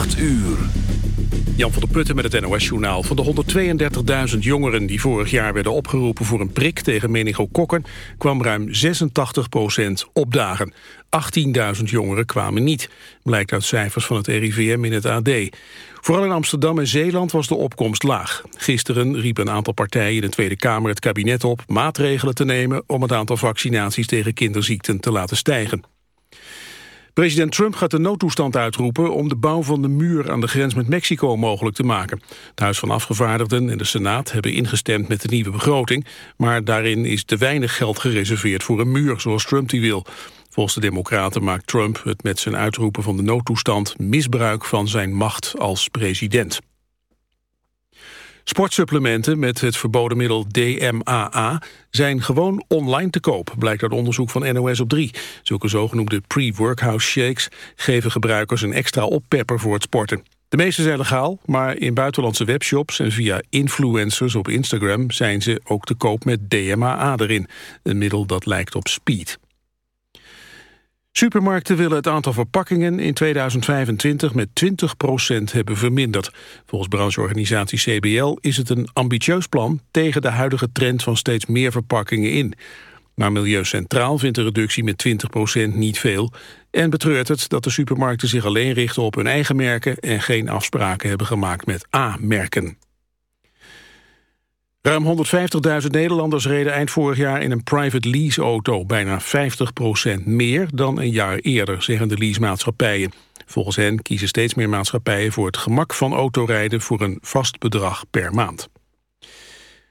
8 uur. Jan van der Putten met het NOS-journaal. Van de 132.000 jongeren die vorig jaar werden opgeroepen voor een prik tegen meningokokken... kwam ruim 86% opdagen. 18.000 jongeren kwamen niet, blijkt uit cijfers van het RIVM in het AD. Vooral in Amsterdam en Zeeland was de opkomst laag. Gisteren riepen een aantal partijen in de Tweede Kamer het kabinet op... maatregelen te nemen om het aantal vaccinaties tegen kinderziekten te laten stijgen. President Trump gaat de noodtoestand uitroepen om de bouw van de muur aan de grens met Mexico mogelijk te maken. Het Huis van Afgevaardigden en de Senaat hebben ingestemd met de nieuwe begroting, maar daarin is te weinig geld gereserveerd voor een muur zoals Trump die wil. Volgens de Democraten maakt Trump het met zijn uitroepen van de noodtoestand misbruik van zijn macht als president. Sportsupplementen met het verboden middel DMAA zijn gewoon online te koop, blijkt uit onderzoek van NOS op 3. Zulke zogenoemde pre-workout shakes geven gebruikers een extra oppepper voor het sporten. De meeste zijn legaal, maar in buitenlandse webshops en via influencers op Instagram zijn ze ook te koop met DMAA erin. Een middel dat lijkt op speed. Supermarkten willen het aantal verpakkingen in 2025 met 20% hebben verminderd. Volgens brancheorganisatie CBL is het een ambitieus plan tegen de huidige trend van steeds meer verpakkingen in. Maar Milieu Centraal vindt de reductie met 20% niet veel en betreurt het dat de supermarkten zich alleen richten op hun eigen merken en geen afspraken hebben gemaakt met A-merken. Ruim 150.000 Nederlanders reden eind vorig jaar in een private lease-auto. Bijna 50% meer dan een jaar eerder, zeggen de leasemaatschappijen. Volgens hen kiezen steeds meer maatschappijen voor het gemak van autorijden... voor een vast bedrag per maand.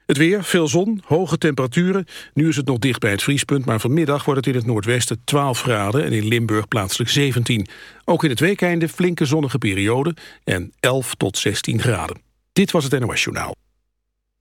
Het weer, veel zon, hoge temperaturen. Nu is het nog dicht bij het vriespunt, maar vanmiddag wordt het in het noordwesten 12 graden en in Limburg plaatselijk 17. Ook in het weekeinde flinke zonnige periode en 11 tot 16 graden. Dit was het NOS Journaal.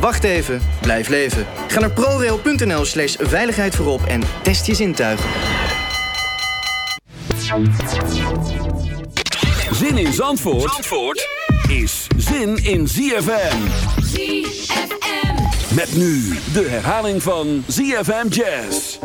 Wacht even, blijf leven. Ga naar prorail.nl slash veiligheid voorop en test je zintuigen. Zin in Zandvoort, Zandvoort is zin in ZFM. ZFM. Met nu de herhaling van ZFM Jazz.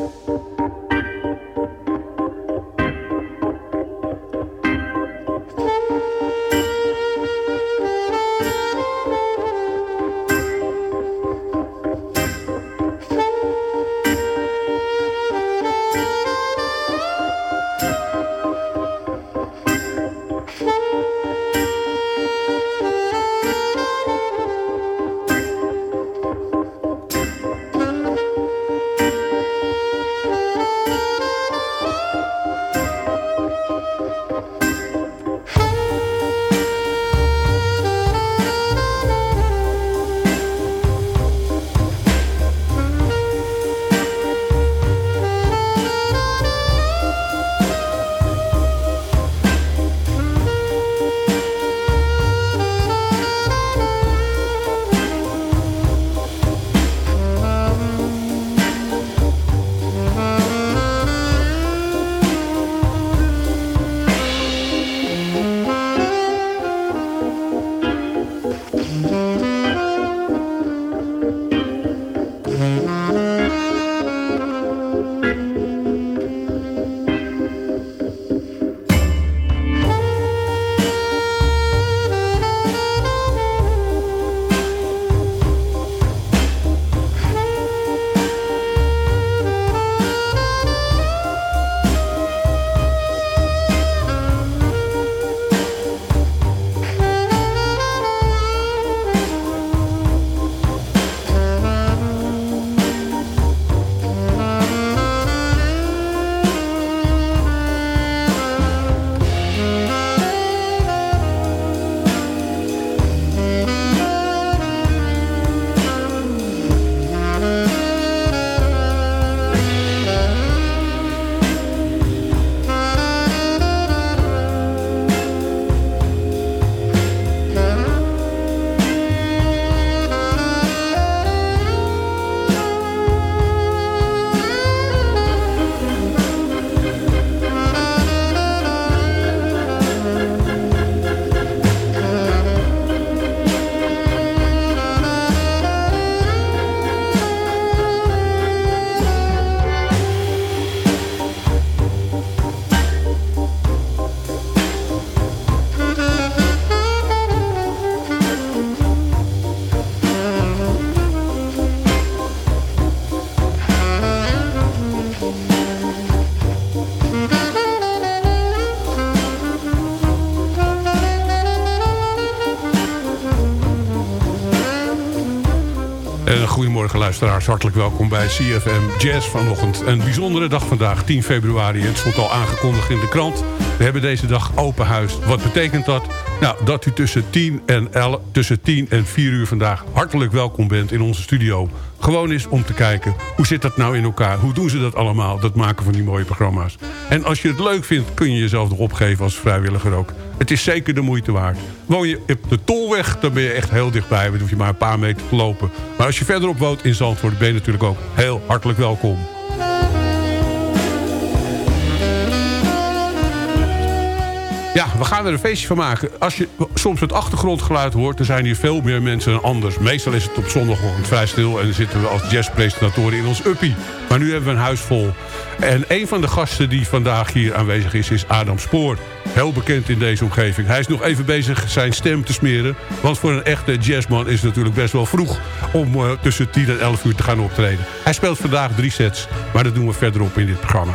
Luisteraars, hartelijk welkom bij CFM Jazz vanochtend. Een bijzondere dag vandaag, 10 februari. Het stond al aangekondigd in de krant. We hebben deze dag open huis. Wat betekent dat? Nou, dat u tussen 10 en, 11, tussen 10 en 4 uur vandaag hartelijk welkom bent in onze studio. Gewoon is om te kijken, hoe zit dat nou in elkaar? Hoe doen ze dat allemaal, dat maken van die mooie programma's? En als je het leuk vindt, kun je jezelf nog opgeven als vrijwilliger ook. Het is zeker de moeite waard. Woon je op de Tolweg, dan ben je echt heel dichtbij. Dan hoef je maar een paar meter te lopen. Maar als je verderop woont in Zandvoort, ben je natuurlijk ook heel hartelijk welkom. We gaan er een feestje van maken. Als je soms het achtergrondgeluid hoort... dan zijn hier veel meer mensen dan anders. Meestal is het op zondagochtend vrij stil... en zitten we als jazzpresentatoren in ons uppie. Maar nu hebben we een huis vol. En een van de gasten die vandaag hier aanwezig is... is Adam Spoor. Heel bekend in deze omgeving. Hij is nog even bezig zijn stem te smeren. Want voor een echte jazzman is het natuurlijk best wel vroeg... om uh, tussen 10 en 11 uur te gaan optreden. Hij speelt vandaag drie sets. Maar dat doen we verderop in dit programma.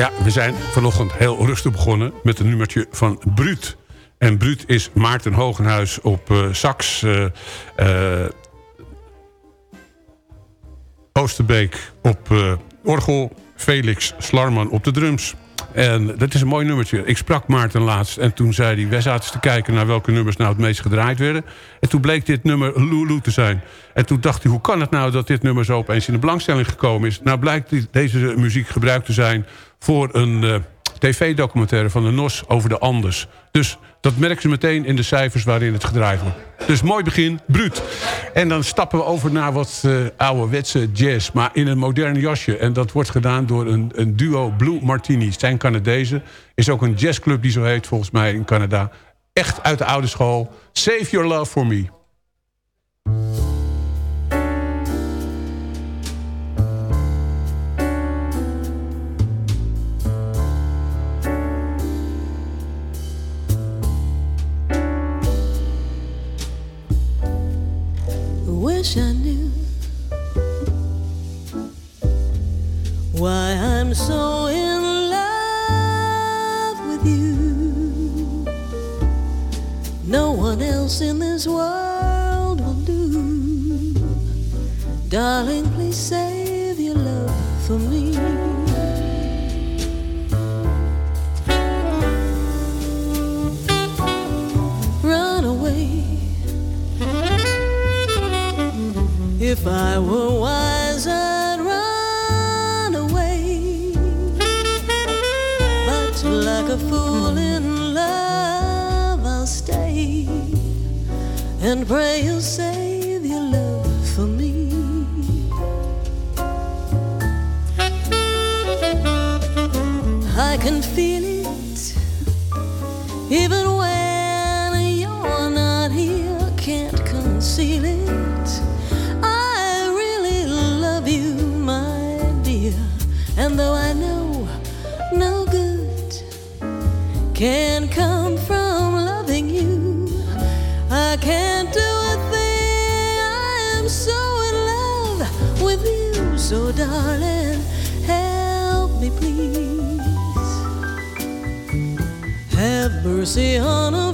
We zijn vanochtend heel rustig begonnen met een nummertje van Bruut. En Bruut is Maarten Hogenhuis op uh, sax... Uh, uh, Oosterbeek op orgel... Felix Slarman op de drums. En dat is een mooi nummertje. Ik sprak Maarten laatst en toen zei hij... wij zaten te kijken naar welke nummers nou het meest gedraaid werden. En toen bleek dit nummer Lulu te zijn. En toen dacht hij, hoe kan het nou dat dit nummer zo opeens in de belangstelling gekomen is? Nou blijkt deze muziek gebruikt te zijn voor een uh, tv-documentaire van de NOS over de Andes. Dus dat merken ze meteen in de cijfers waarin het gedraaid wordt. Dus mooi begin, bruut. En dan stappen we over naar wat uh, ouderwetse jazz, maar in een modern jasje. En dat wordt gedaan door een, een duo Blue Martini. Zijn Canadezen. Is ook een jazzclub die zo heet volgens mij in Canada. Echt uit de oude school. Save Your Love For Me. If I were wise, I'd run away. But like a fool in love, I'll stay and pray you'll save your love for me. I can feel it even So, darling, help me, please. Have mercy on a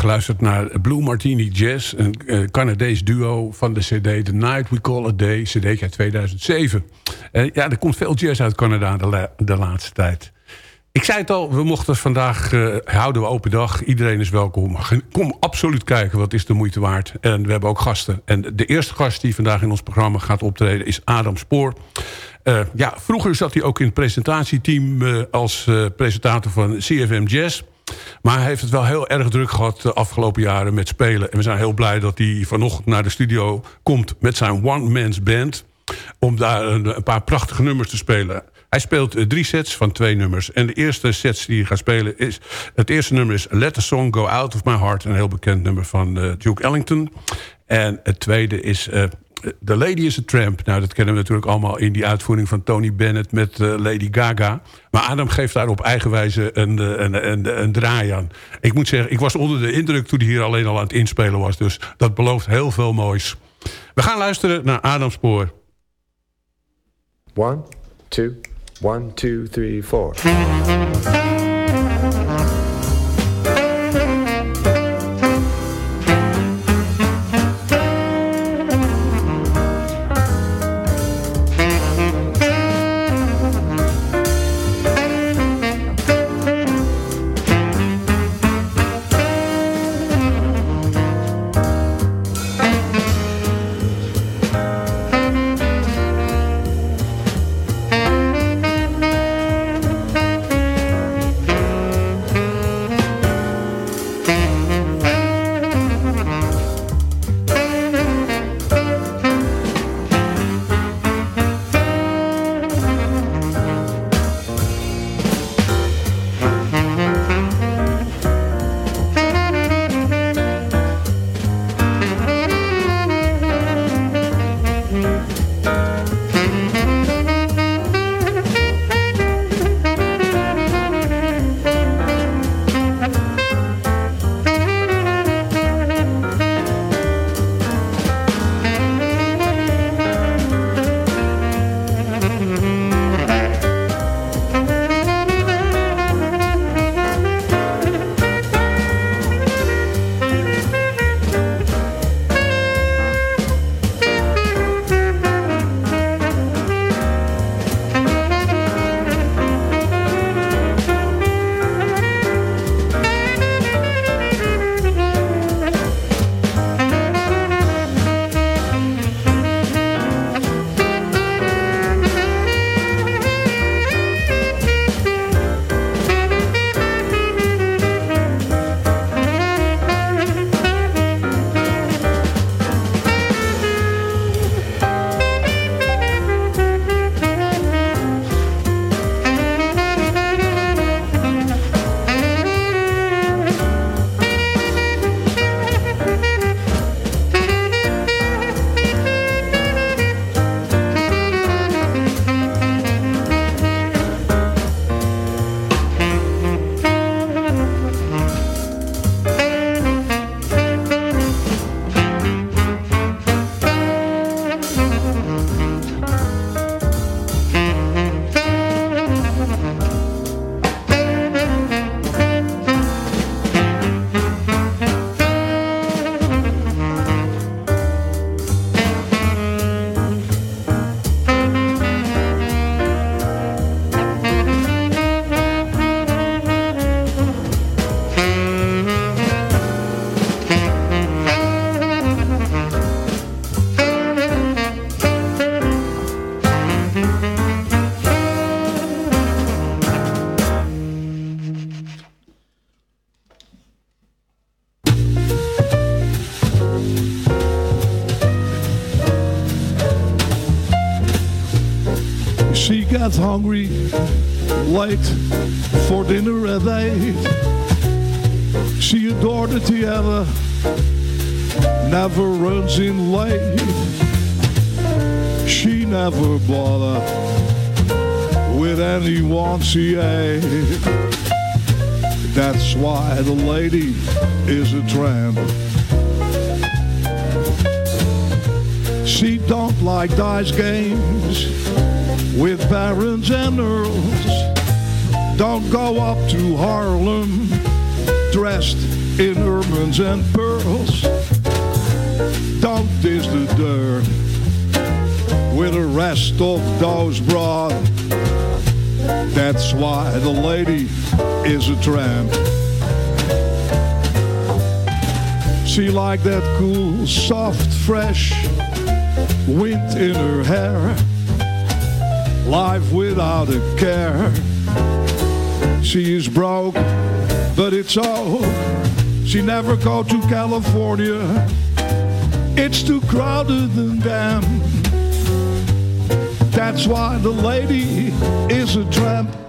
geluisterd naar Blue Martini Jazz, een eh, Canadees duo van de CD The Night We Call a Day, CD uit 2007. Eh, ja, er komt veel jazz uit Canada de, de laatste tijd. Ik zei het al, we mochten vandaag, eh, houden we open dag. Iedereen is welkom. Kom absoluut kijken, wat is de moeite waard. En we hebben ook gasten. En de eerste gast die vandaag in ons programma gaat optreden is Adam Spoor. Ja, vroeger zat hij ook in het presentatieteam als presentator van CFM Jazz. Maar hij heeft het wel heel erg druk gehad de afgelopen jaren met spelen. En we zijn heel blij dat hij vanochtend naar de studio komt met zijn one-man's band. Om daar een, paar prachtige nummers te spelen. Hij speelt eh, drie sets van twee nummers. En de eerste sets die hij gaat spelen is... Het eerste nummer is Let the Song Go Out of My Heart. Een heel bekend nummer van eh, Duke Ellington. En het tweede is... eh, The Lady is a Tramp. Nou, dat kennen we natuurlijk allemaal in die uitvoering van Tony Bennett met eh, Lady Gaga. Maar Adam geeft daar op eigen wijze een, eh, een, een, een draai aan. Ik moet zeggen, ik was onder de indruk toen hij hier alleen al aan het inspelen was. Dus dat belooft heel veel moois. We gaan luisteren naar Adam Spoor. One, two, one, two, three, four. For dinner at eight. See your daughter Tiana never runs in late. She never bother with anyone she ate. Eh? That's why the lady is a tramp. She don't like dice games with barons and earls. Don't go up to Harlem dressed in ermines and pearls. Don't dish the dirt with the rest of those broad. That's why the lady is a tramp. She like that cool, soft, fresh wind in her hair. Life without a care. She is broke, but it's all. She never go to California. It's too crowded and damn. That's why the lady is a tramp.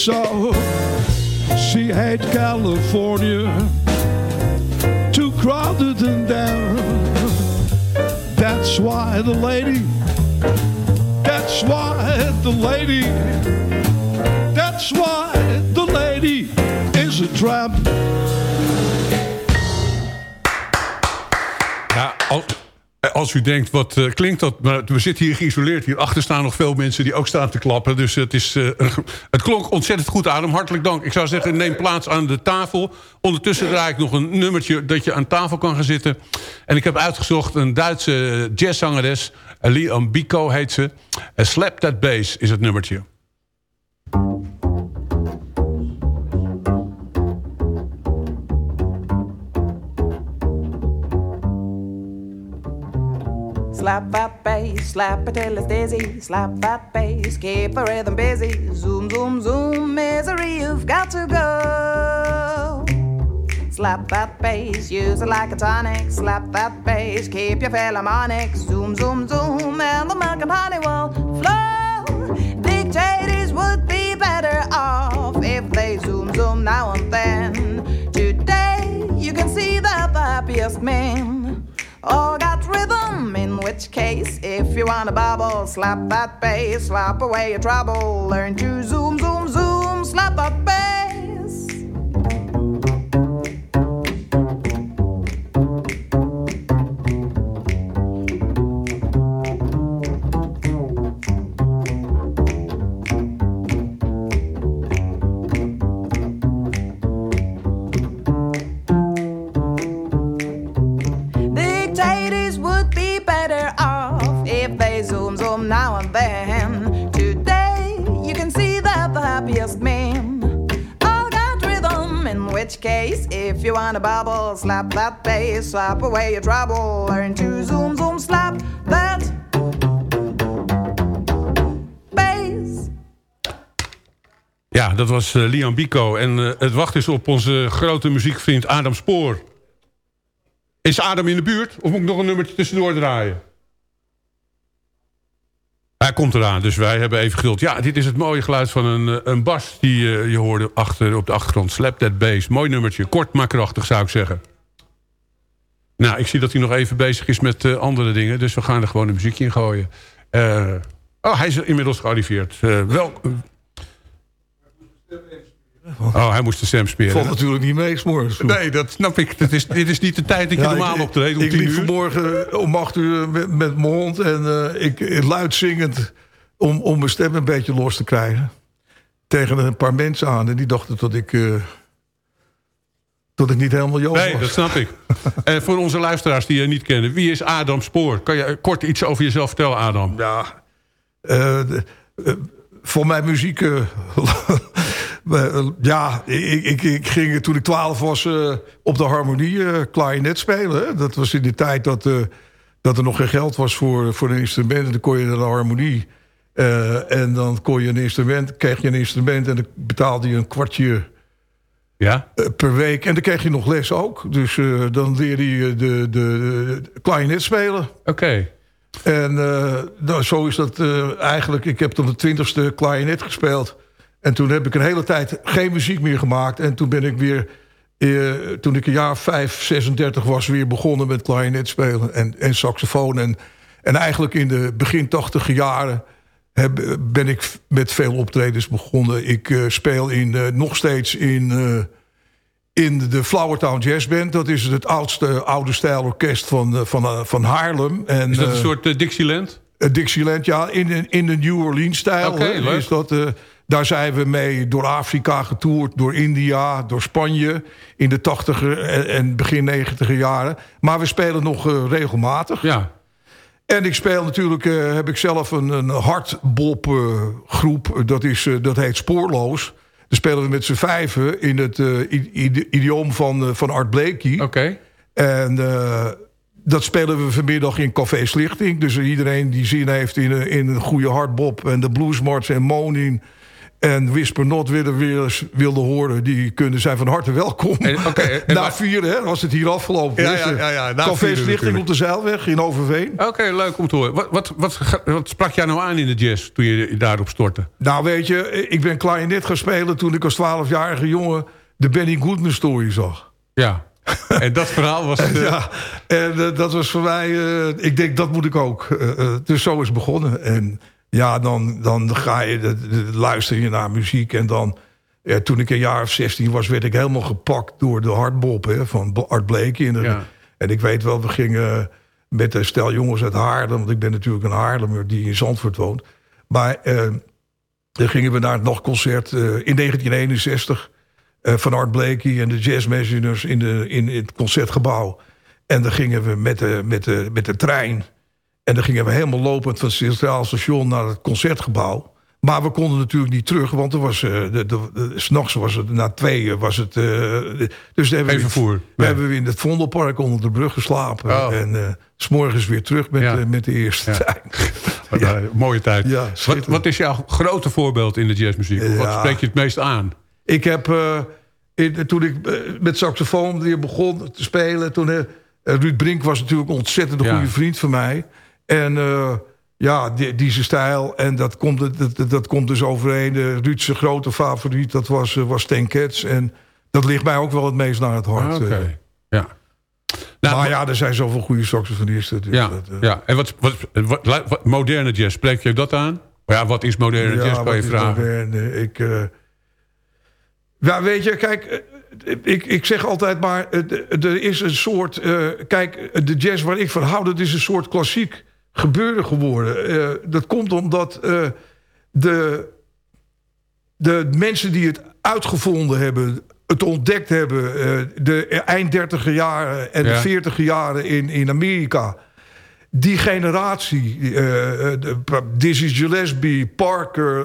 So. She hates California. Too crowded and down. That's why the lady. That's why the lady. That's why the lady is a tramp. Als u denkt, wat eh, klinkt dat? Maar we zitten hier geïsoleerd. Hierachter staan nog veel mensen die ook staan te klappen. Dus het, is, eh, het klonk ontzettend goed, Adam. Hartelijk dank. Ik zou zeggen, neem plaats aan de tafel. Ondertussen draai ik nog een nummertje dat je aan tafel kan gaan zitten. En ik heb uitgezocht een Duitse jazzzangeres. Liam Biko heet ze. Uh, Slap That Bass is het nummertje. Slap that bass, slap it till it's dizzy. Slap that bass, keep the rhythm busy. Zoom, zoom, zoom, misery, you've got to go. Slap that bass, use it like a tonic. Slap that bass, keep your philharmonic. Zoom, zoom, zoom, and the milk and honey will flow. Dictators would be better off if they zoom, zoom now and then. Today, you can see that the happiest men in which case, if you want to bubble, slap that bass, slap away your trouble. Learn to zoom, zoom, zoom, slap that bass. If you want to bubble, slap that bass, slap away your trouble. Learn to zoom, zoom, slap that bass. Ja, dat was eh, Liam Biko. En eh, het wacht is op onze grote muziekvriend Adam Spoor. Is Adam in de buurt? Of moet ik nog een nummertje tussendoor draaien? Hij komt eraan, dus wij hebben even geduld. Ja, dit is het mooie geluid van een, eh, een bas die eh, je hoorde achter, op de achtergrond. Slap That Bass. Mooi nummertje. Kort maar krachtig, zou ik zeggen. Nou, ik zie dat hij nog even bezig is met eh, andere dingen. Dus we gaan er gewoon een muziekje in gooien. Oh, hij is inmiddels gearriveerd. Wel... Oh, hij moest de stem smeren. Valt natuurlijk niet mee, s'morgens. Nee, dat snap ik. Dat is, dit is niet de tijd dat je Ja, normaal optreedt om Ik liep uur. vanmorgen om acht uur met, met mijn hond en eh, ik luid zingend om, om mijn stem een beetje los te krijgen. Tegen een paar mensen aan en die dachten dat ik, eh, dat ik niet helemaal Joop Nee, was. dat snap ik. En voor onze luisteraars die je niet kennen. Wie is Adam Spoor? Kan je kort iets over jezelf vertellen, Adam? Ja, eh, eh, voor mijn muziek... eh, ja, ik, ik, ik ging toen ik twaalf was eh, op de harmonie eh klarinet spelen. Hè. Dat was in de tijd dat, dat er nog geen geld was voor, voor een instrument. En dan kon je naar de harmonie. en dan kon je een instrument, kreeg je een instrument... en dan betaalde je een kwartje Ja? per week. En dan kreeg je nog les ook. Dus dan leerde je de, de, de klarinet spelen. Oké. En nou, zo is dat eigenlijk... Ik heb tot de twintigste klarinet gespeeld. En toen heb ik een hele tijd geen muziek meer gemaakt. En toen ben ik weer... eh, toen ik een jaar 5, 36 was... weer begonnen met klarinet spelen en, en saxofoon. En, en eigenlijk in de begin tachtige jaren... Heb, ben ik met veel optredens begonnen. Ik eh, speel in, eh, nog steeds in... in de Flowertown Jazz Band. Dat is het oudste oude stijlorkest van, van, van Haarlem. En, Is dat een soort Dixieland? Dixieland, ja, in, de- in de New Orleans-stijl. Is dat, daar zijn we mee door Afrika getoerd, door India, door Spanje... in de tachtiger en, begin negentiger jaren. Maar we spelen nog eh, regelmatig. Ja. En ik speel natuurlijk, eh, heb ik zelf een, een hardbop eh, groep. Dat, is, eh, dat heet Spoorloos. Daar spelen we met z'n vijven in het idioom van, van Art Blakey. Oké. En dat spelen we vanmiddag in Café Slichting. Dus iedereen die zin heeft in, een- in een goede hardbop... en de bluesmarts en moaning en Whisper Not willen, willen, wilden horen... die kunnen zijn van harte welkom. En- oké, en na hè, was het hier afgelopen. Ja, ja, eh, ja, ja, na Café op de Zeilweg in Overveen. Oké, leuk om te horen. Wat, wat, wat, sprak jij nou aan in de jazz toen je daarop stortte? Nou, weet je, ik ben klarinet gaan spelen... toen ik als 12-jarige jongen de Benny Goodman story zag. Ja. En dat verhaal was... eh, Ja, en eh, dat was voor mij... eh, ik denk, dat moet ik ook. Eh, eh, dus zo is het begonnen. En ja, dan, dan ga je, de, de- luister je naar muziek. En dan, ja, toen ik een jaar of 16 was... werd ik helemaal gepakt door de hardbop hè, van Art Blakey. En, Ja. en ik weet wel, we gingen met een stel jongens uit Haarlem... want ik ben natuurlijk een Haarlemmer die in Zandvoort woont. Maar eh, dan gingen we naar het nachtconcert eh, in 1961... eh, van Art Blakey en de Jazz Messengers in, de, in het concertgebouw. En dan gingen we met de, met de, met de trein. En dan gingen we helemaal lopend van het Centraal Station naar het concertgebouw. Maar we konden natuurlijk niet terug, want er was, eh, de, de, de- s'nachts was het, na tweeën was het... eh, de- dus hebben, we, vervoer. daar Nee. hebben we in het Vondelpark onder de brug geslapen. Oh. En eh, s s'morgens weer terug met, Ja. eh, met de eerste Ja. trein. eh, mooie tijd. Wat, wat is jouw grote voorbeeld in de jazzmuziek? Of Wat spreek je het meest aan? Ik heb, eh, in- toen ik eh, met saxofoon weer begon te spelen... toen eh, Ruud Brink was natuurlijk een ontzettend goede vriend van mij. En eh, ja, die, die zijn stijl. En dat komt, dat, dat, komt dus overeen. Uh, Ruud's grote favoriet, dat was, eh, was Getz. En dat ligt mij ook wel het meest naar het hart. Ah, Oké. eh. Ja. Nou, maar ja, er zijn zoveel goede saxofonisten. Dus Ja, dat, eh, ja. En wat, wat, wat, wat- moderne jazz, spreek je dat aan? Ja, wat is moderne Ja, jazz, kan je vragen. moderne? Ik, ja, weet je, kijk, ik, ik zeg altijd maar, er is een soort... kijk, de jazz waar ik van hou, dat is een soort klassiek gebeuren geworden. Eh, dat komt omdat eh, de, de mensen die het uitgevonden hebben... het ontdekt hebben, eh, de eind dertiger jaren en Ja. de veertiger jaren in, in Amerika die generatie, de- Dizzy Gillespie, Parker,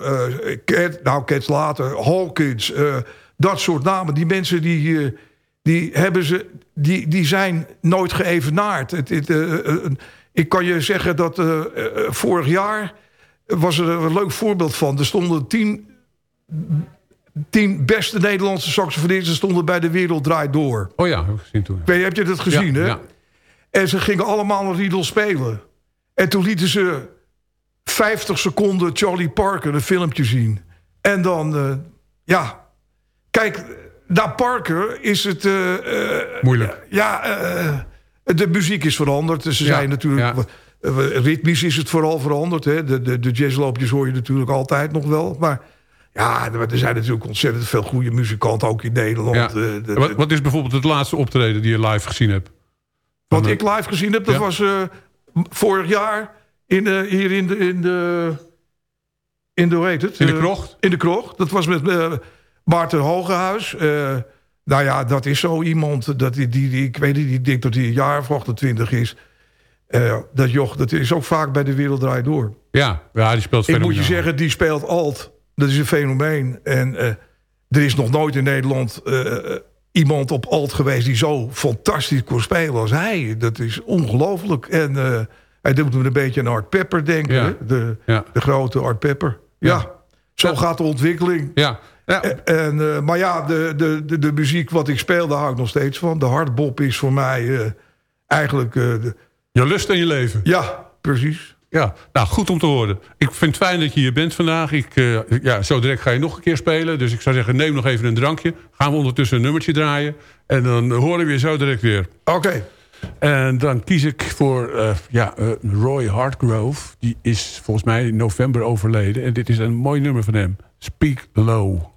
Cat, nou Cats later, Hawkins, dat soort namen. Die mensen die, die, hebben ze, die, die zijn nooit geëvenaard. Het, het, ik kan je zeggen dat eh, eh, vorig jaar was er een leuk voorbeeld van. Er stonden tien, tien beste Nederlandse saxofonisten stonden bij de Wereld Draait Door. Oh ja, heb ik gezien toen. Weet, heb je dat gezien, Ja, hè? ja. En ze gingen allemaal een riedel spelen. En toen lieten ze 50 seconden Charlie Parker een filmpje zien. En dan, eh, ja... Kijk, naar Parker is het... Moeilijk. ja, eh, De muziek is veranderd. Ze Ja, zijn natuurlijk... ja. eh, Ritmisch is het vooral veranderd. Hè? De, de, de jazzloopjes hoor je natuurlijk altijd nog wel. Maar ja, er zijn natuurlijk ontzettend veel goede muzikanten... ook in Nederland. Ja. Eh, de- wat, wat is bijvoorbeeld het laatste optreden die je live gezien hebt? Wat ik live gezien heb, dat was eh, vorig jaar in, hier in de, in de... In de, hoe heet het? In de krocht? in de krocht. Dat was met eh, Maarten Hogehuis. Nou ja, dat is zo iemand. Dat die, die, die, ik weet niet, die denkt dat hij een jaar of 28 is. Eh, dat joch, dat is ook vaak bij de Wereld Draait Door. Ja, ja die speelt Ik moet je fenomenaal. zeggen, die speelt alt. Dat is een fenomeen. En eh, er is nog nooit in Nederland eh, iemand op alt geweest... die zo fantastisch kon spelen als hij. Dat is ongelooflijk. En hij doet me een beetje aan Art Pepper denken. Ja. De, Ja. de grote Art Pepper. Ja, zo gaat de ontwikkeling. Ja. En, en, eh, maar ja, de, de, de, de muziek wat ik speel, daar hou ik nog steeds van. De hardbop is voor mij eh, eigenlijk... eh, de- Je lust en je leven. ja, precies. Ja, nou goed om te horen. Ik vind het fijn dat je hier bent vandaag. Ik, ja, zo direct ga je nog een keer spelen. Dus ik zou zeggen, neem nog even een drankje. Gaan we ondertussen een nummertje draaien. En dan horen we je zo direct weer. Oké. En dan kies ik voor eh, ja, eh, Roy Hartgrove. Die is volgens mij in november overleden. En dit is een mooi nummer van hem. Speak Low.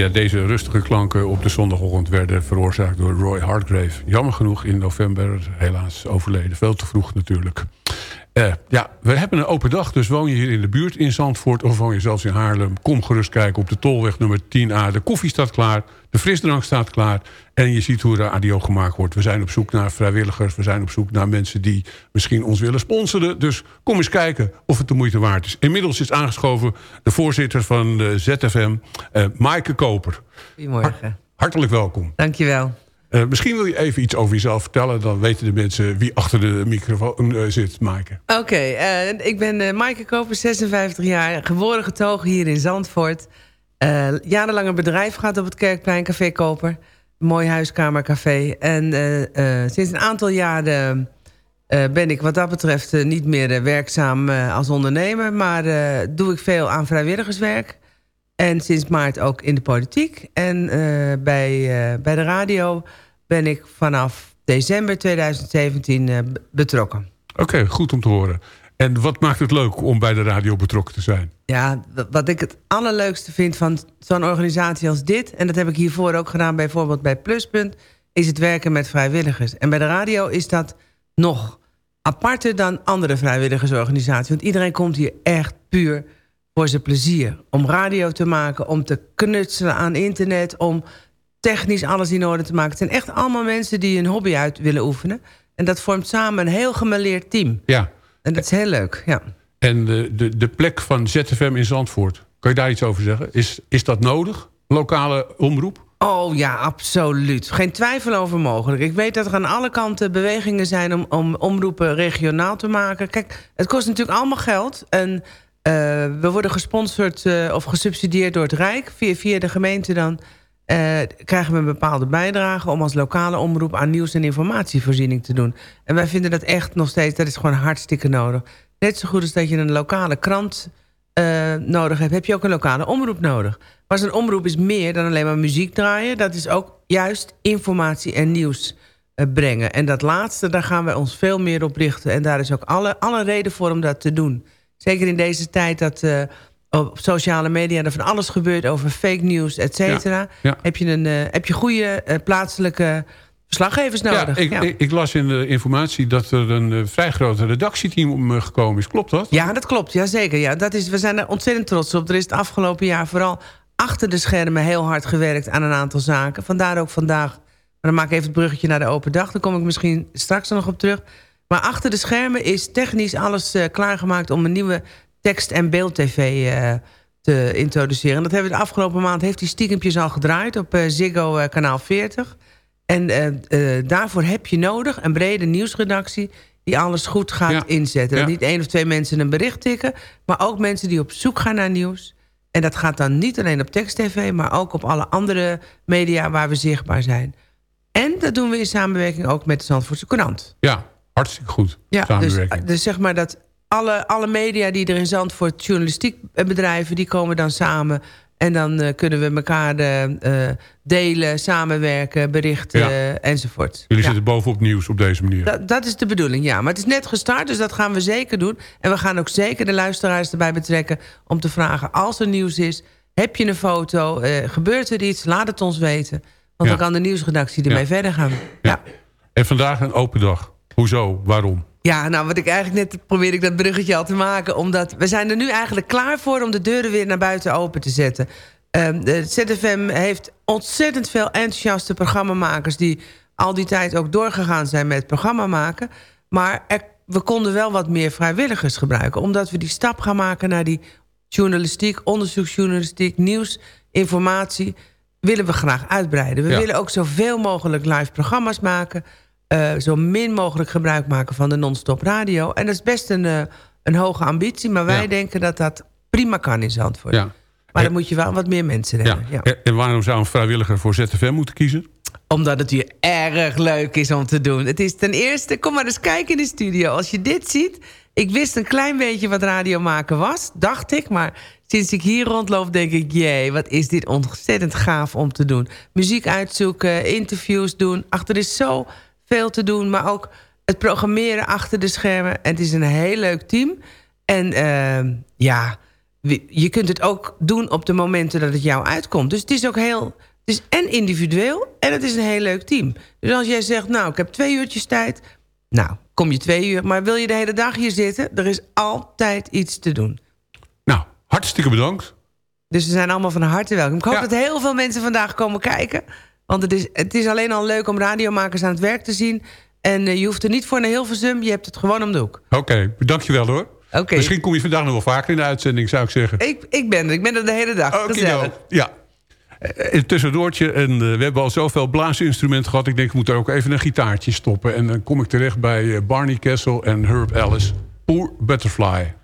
Ja, deze rustige klanken op de zondagochtend werden veroorzaakt door Roy Hargrave. Jammer genoeg in november helaas overleden. Veel te vroeg natuurlijk. Eh, ja, we hebben een open dag, dus woon je hier in de buurt in Zandvoort... of woon je zelfs in Haarlem, kom gerust kijken op de tolweg nummer 10A. De koffie staat klaar, de frisdrank staat klaar... en je ziet hoe radio gemaakt wordt. We zijn op zoek naar vrijwilligers, we zijn op zoek naar mensen... die misschien ons willen sponsoren. Dus kom eens kijken of het de moeite waard is. Inmiddels is aangeschoven de voorzitter van de ZFM, eh Maaike Koper. Goedemorgen. Hartelijk welkom. Dankjewel. Uh, misschien wil je even iets over jezelf vertellen. Dan weten de mensen wie achter de microfoon uh, zit, Maaike. Oké, uh, ik ben Maaike Koper, 56 jaar. Geboren getogen hier in Zandvoort. jarenlang een bedrijf gehad op het Kerkplein Café Koper. Mooi huiskamercafé. En sinds een aantal jaren ben ik wat dat betreft niet meer werkzaam als ondernemer. Maar doe ik veel aan vrijwilligerswerk. En sinds maart ook in de politiek. En uh, bij, uh, bij de radio ben ik vanaf december 2017 uh, betrokken. Oké, okay, goed om te horen. En wat maakt het leuk om bij de radio betrokken te zijn? Ja, wat ik het allerleukste vind van zo'n organisatie als dit... en dat heb ik hiervoor ook gedaan bijvoorbeeld bij Pluspunt... is het werken met vrijwilligers. En bij de radio is dat nog aparter dan andere vrijwilligersorganisaties. Want iedereen komt hier echt puur voor zijn plezier. Om radio te maken, om te knutselen aan internet... om technisch alles in orde te maken. Het zijn echt allemaal mensen die een hobby uit willen oefenen. En dat vormt samen een heel gemeleerd team. Ja. En dat is heel leuk, ja. En de, de, de plek van ZFM in Zandvoort, kan je daar iets over zeggen? Is, is dat nodig, lokale omroep? Oh ja, absoluut. Geen twijfel over mogelijk. Ik weet dat er aan alle kanten bewegingen zijn... om, om omroepen regionaal te maken. Kijk, het kost natuurlijk allemaal geld... En we worden gesponsord uh, of gesubsidieerd door het Rijk. Via, via de gemeente dan uh, krijgen we een bepaalde bijdrage... om als lokale omroep aan nieuws- en informatievoorziening te doen. En wij vinden dat echt nog steeds, dat is gewoon hartstikke nodig. Net zo goed als dat je een lokale krant nodig hebt... heb je ook een lokale omroep nodig. Maar zo'n omroep is meer dan alleen maar muziek draaien. Dat is ook juist informatie en nieuws brengen. En dat laatste, daar gaan we ons veel meer op richten. En daar is ook alle, alle reden voor om dat te doen... Zeker in deze tijd dat uh, op sociale media er van alles gebeurt over fake news, et cetera. Ja, ja. Heb, je een, uh, heb je goede uh, plaatselijke verslaggevers nodig. Ja, ik, ja. ik, ik, las in de informatie dat er een vrij groot redactieteam gekomen is. Klopt dat? Ja, dat klopt. Jazeker. Ja, dat is, we zijn er ontzettend trots op. Er is het afgelopen jaar vooral achter de schermen heel hard gewerkt aan een aantal zaken. Vandaar ook vandaag, maar dan maak ik even het bruggetje naar de open dag. Daar kom ik misschien straks nog op terug maar achter de schermen is technisch alles uh, klaargemaakt... om een nieuwe tekst- en beeld-tv uh, te introduceren. En dat hebben we de afgelopen maand... heeft die stiekempjes al gedraaid op uh, Ziggo kanaal 40. En daarvoor heb je nodig een brede nieuwsredactie... die alles goed gaat ja. inzetten. Ja. Niet één of twee mensen een bericht tikken... maar ook mensen die op zoek gaan naar nieuws... En dat gaat dan niet alleen op tekst-tv... maar ook op alle andere media waar we zichtbaar zijn. En dat doen we in samenwerking ook met de Zandvoortse Courant. Ja, hartstikke goed. Ja, dus, dus zeg maar dat alle, alle media die er in Zandvoort journalistiek bedrijven... die komen dan samen en dan uh, kunnen we elkaar uh, delen, samenwerken, berichten ja. enzovoort. Jullie ja. zitten bovenop nieuws op deze manier. Dat, dat is de bedoeling, ja. Maar het is net gestart, dus dat gaan we zeker doen. En we gaan ook zeker de luisteraars erbij betrekken... om te vragen, als er nieuws is, heb je een foto... gebeurt er iets, laat het ons weten. Want ja. dan kan de nieuwsredactie ermee verder gaan. Ja. En vandaag een open dag. Hoezo? Waarom? Ja, nou wat ik eigenlijk net probeer ik dat bruggetje al te maken. Omdat we zijn er nu eigenlijk klaar voor om de deuren weer naar buiten open te zetten. Um, de ZFM heeft ontzettend veel enthousiaste programmamakers... die al die tijd ook doorgegaan zijn met programma maken. Maar er, we konden wel wat meer vrijwilligers gebruiken. Omdat we die stap gaan maken naar die journalistiek, onderzoeksjournalistiek, nieuws, informatie... willen we graag uitbreiden. We ja. willen ook zoveel mogelijk live programma's maken... Uh, zo min mogelijk gebruik maken van de non-stop radio. En dat is best een, uh, een hoge ambitie. Maar wij ja. denken dat dat prima kan in Zandvoort. Ja. Maar dan moet je wel wat meer mensen hebben. Ja. Ja. En waarom zou een vrijwilliger voor ZFM moeten kiezen? Omdat het hier erg leuk is om te doen. Het is ten eerste, kom maar eens kijken in de studio. Als je dit ziet, ik wist een klein beetje wat radio maken was, dacht ik. Maar sinds ik hier rondloop denk ik, jee, wat is dit ontzettend gaaf om te doen. Muziek uitzoeken, interviews doen. Achter is zo veel te doen. Maar ook het programmeren achter de schermen. En het is een heel leuk team. En uh, ja, je kunt het ook doen op de momenten dat het jou uitkomt. Dus het is ook heel... Het is en individueel en het is een heel leuk team. Dus als jij zegt, nou, ik heb twee uurtjes tijd... Nou, kom je twee uur. Maar wil je de hele dag hier zitten? Er is altijd iets te doen. Nou, hartstikke bedankt. Dus ze zijn allemaal van harte welkom. Ik hoop dat heel veel mensen vandaag komen kijken. Want het is, het is alleen al leuk om radiomakers aan het werk te zien. En eh, je hoeft er niet voor naar Hilversum. Je hebt het gewoon om de hoek. Oké, dankjewel hoor. Oké. Misschien kom je vandaag nog wel vaker in de uitzending, zou ik zeggen. Ik, ik ben er. Ik ben er de hele dag. Okido. Ja. Eh, Een tussendoortje. En, eh, we hebben al zoveel blaasinstrumenten gehad. Ik denk, ik moet er ook even een gitaartje stoppen. En dan kom ik terecht bij eh, Barney Kessel en Herb Ellis. Poor Butterfly.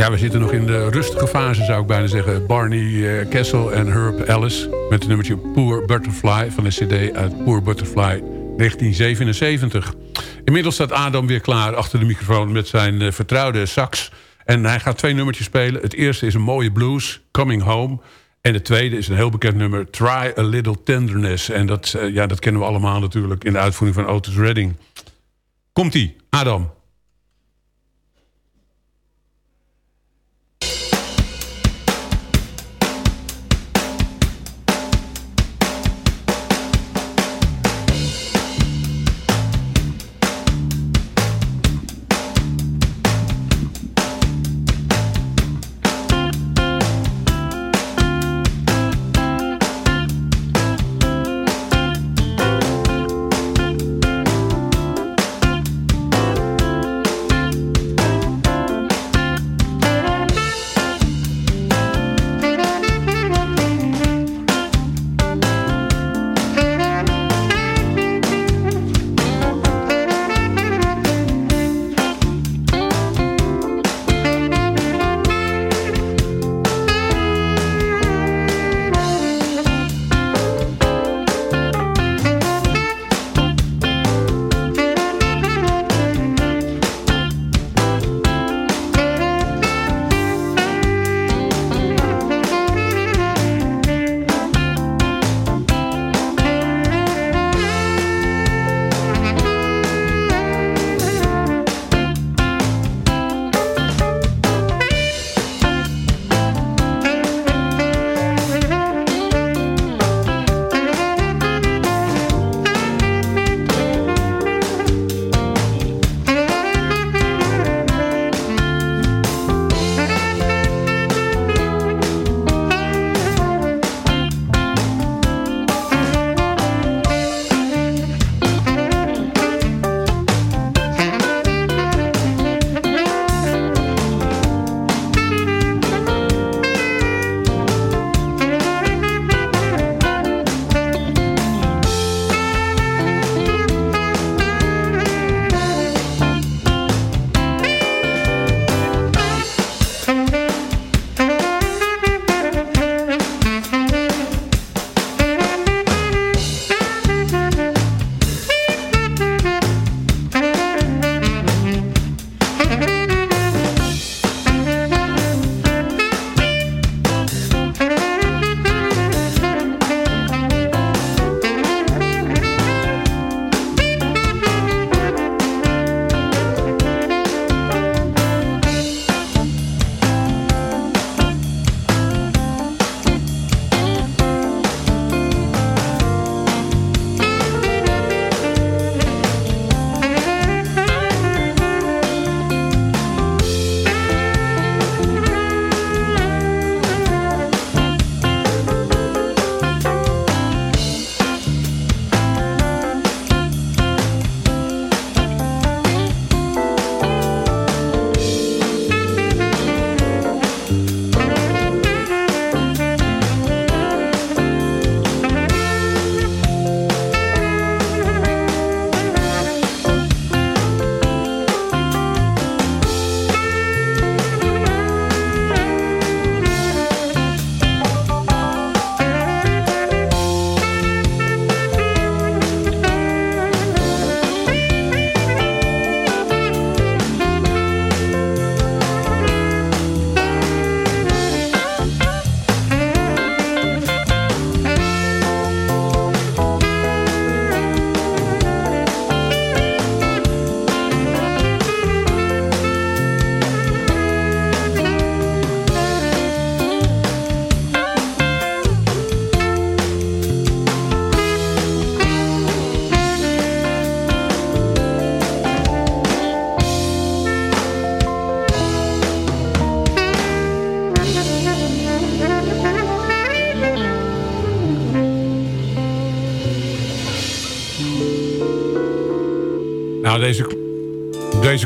Ja, we zitten nog in de rustige fase, zou ik bijna zeggen. Barney eh, Kessel en Herb Ellis met het nummertje Poor Butterfly... van de cd uit Poor Butterfly 1977. Inmiddels staat Adam weer klaar achter de microfoon met zijn eh, vertrouwde sax. En hij gaat twee nummertjes spelen. Het eerste is een mooie blues, Coming Home... En het tweede is een heel bekend nummer, Try a Little Tenderness. En dat, eh, ja, dat kennen we allemaal natuurlijk in de uitvoering van Otis Redding. Komt-ie, Adam.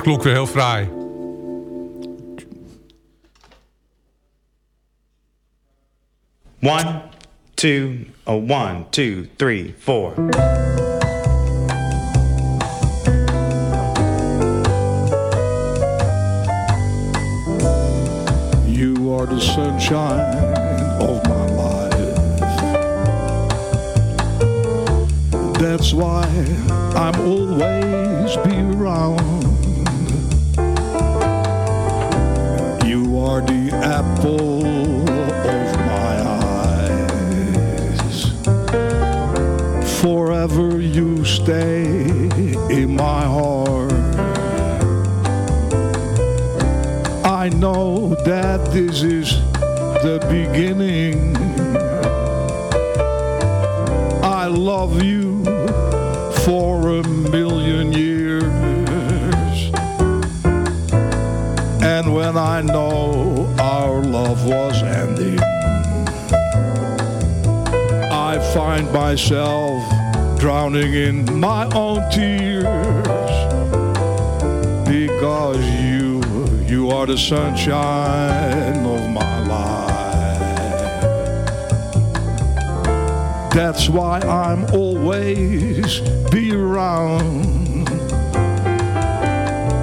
Deze klok weer heel fraai. One, two, oh, one, two, three, four. You are the sunshine of my life. That's why I'm always be around. Are the apple of my eyes. Forever you stay in my heart. I know that this is the beginning. I love you find myself drowning in my own tears. Because you you are the sunshine of my life. That's why i'm always be around.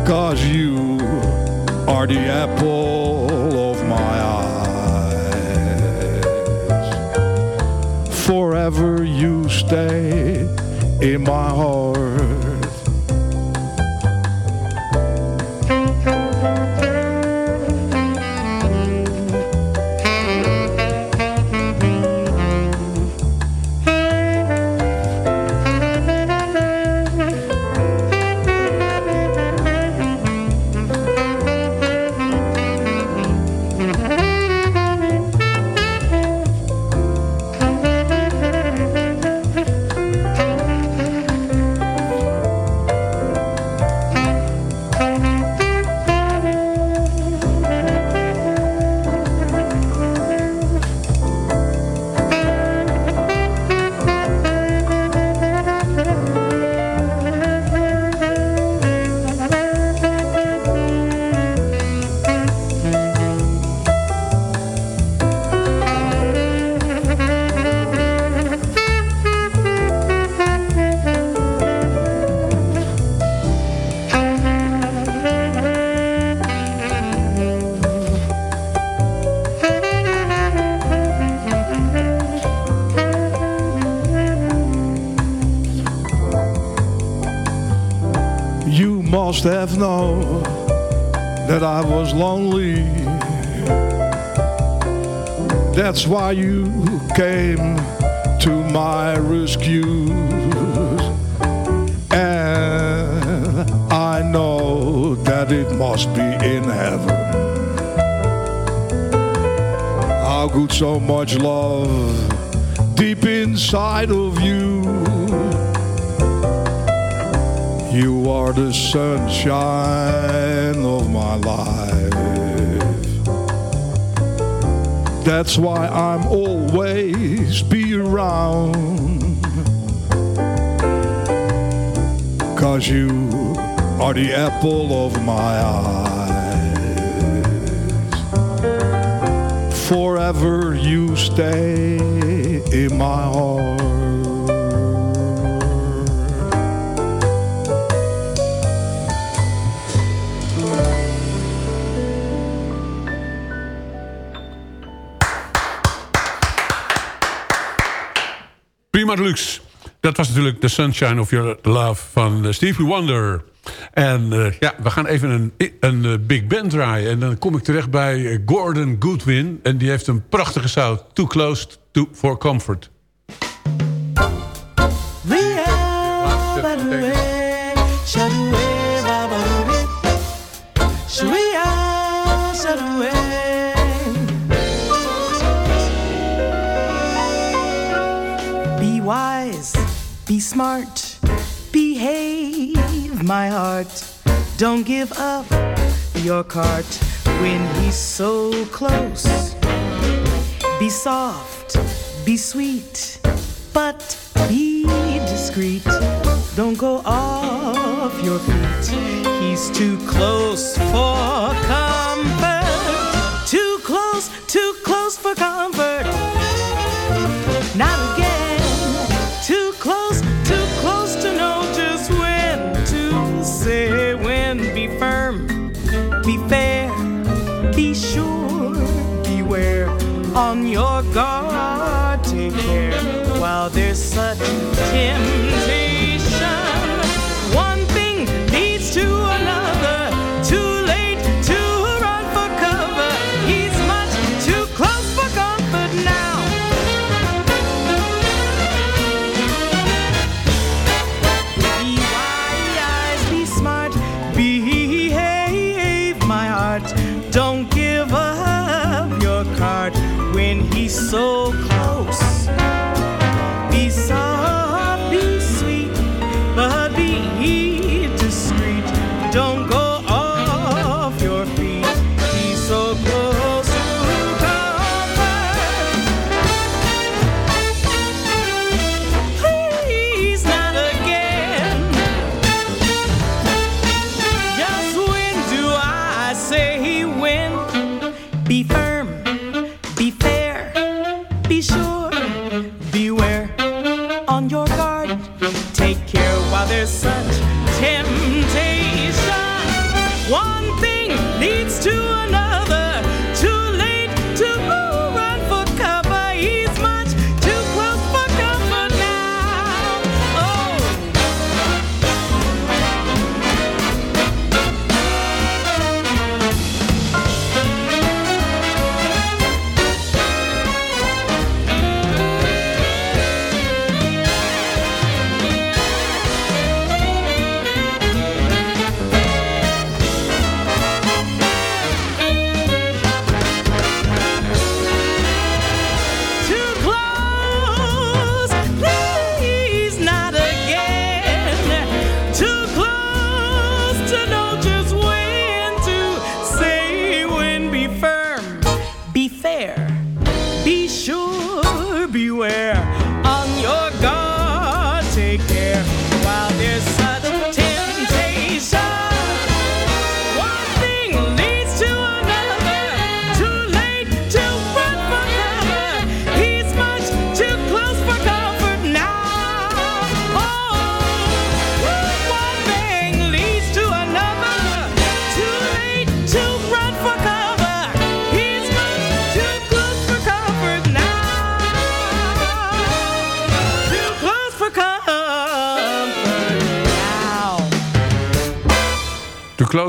Cause you are the apple of my eyes forever you stay in my heart must have known that I was lonely. That's why you came to my rescue. And I know that it must be in heaven. How could so much love deep inside of you? You are the sunshine of my life. That's why I'm always be around. Cause you are the apple of my eyes. Forever you stay in my heart. Deluxe. Dat was natuurlijk The Sunshine of Your Love van eh, Stevie Wonder. En eh, ja, we gaan even een, een eh, big band draaien. En dan kom ik terecht bij Gordon Goodwin. En die heeft een prachtige sound. Too Close to, for Comfort. Smart, behave, my heart. Don't give up your cart when he's so close. Be soft, be sweet, but be discreet. Don't go off your feet. He's too close for comfort. Too close, too close for comfort. Not again. Guard, take care while there's such temptation.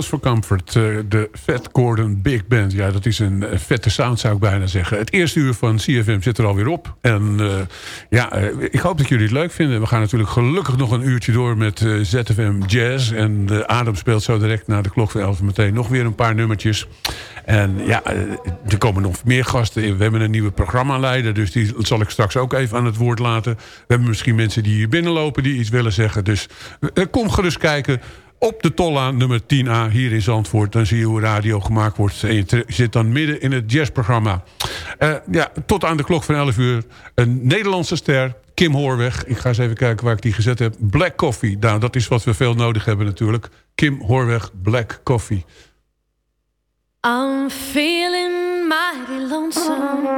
Close for Comfort, de Fat Gordon Big Band. Ja, dat is een eh, vette sound, zou ik bijna zeggen. Het eerste uur van CFM zit er alweer op. En eh, ja, eh, ik hoop dat jullie het leuk vinden. We gaan natuurlijk gelukkig nog een uurtje door met ZFM Jazz. En Adam speelt zo direct na de klok van 11 meteen nog weer een paar nummertjes. En ja, er komen nog meer gasten in. We hebben een nieuwe programmaleider, dus die zal ik straks ook even aan het woord laten. We hebben misschien mensen die hier binnenlopen die iets willen zeggen. Dus kom gerust kijken op de Tollaan nummer 10A hier in Zandvoort. Dan zie je hoe radio gemaakt wordt. En je zit dan midden in het jazzprogramma. Eh, ja, tot aan de klok van 11 uur. Een Nederlandse ster, Kim Hoorweg. Ik ga eens even kijken waar ik die gezet heb. Black Coffee. Nou, dat is wat we veel nodig hebben natuurlijk. Kim Hoorweg, Black Coffee. I'm feeling mighty lonesome,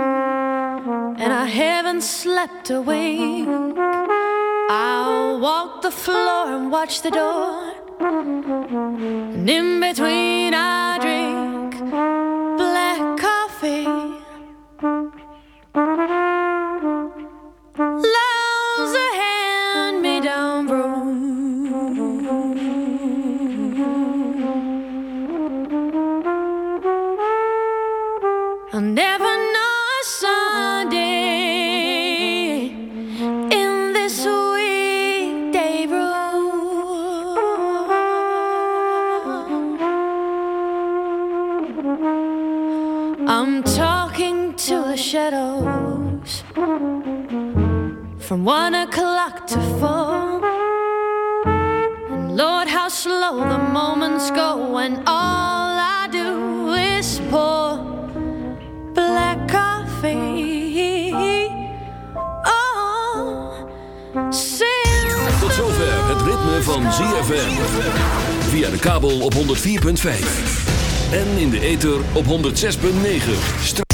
and I haven't slept a wink. I'll walk the floor and watch the door, and in between I drink black coffee. From one o'clock to four. And Lord, how slow the moments go when all I do is pour black coffee. Oh, since ritme van ZFM. Via de kabel op 104.5. En in de ether op 106.9.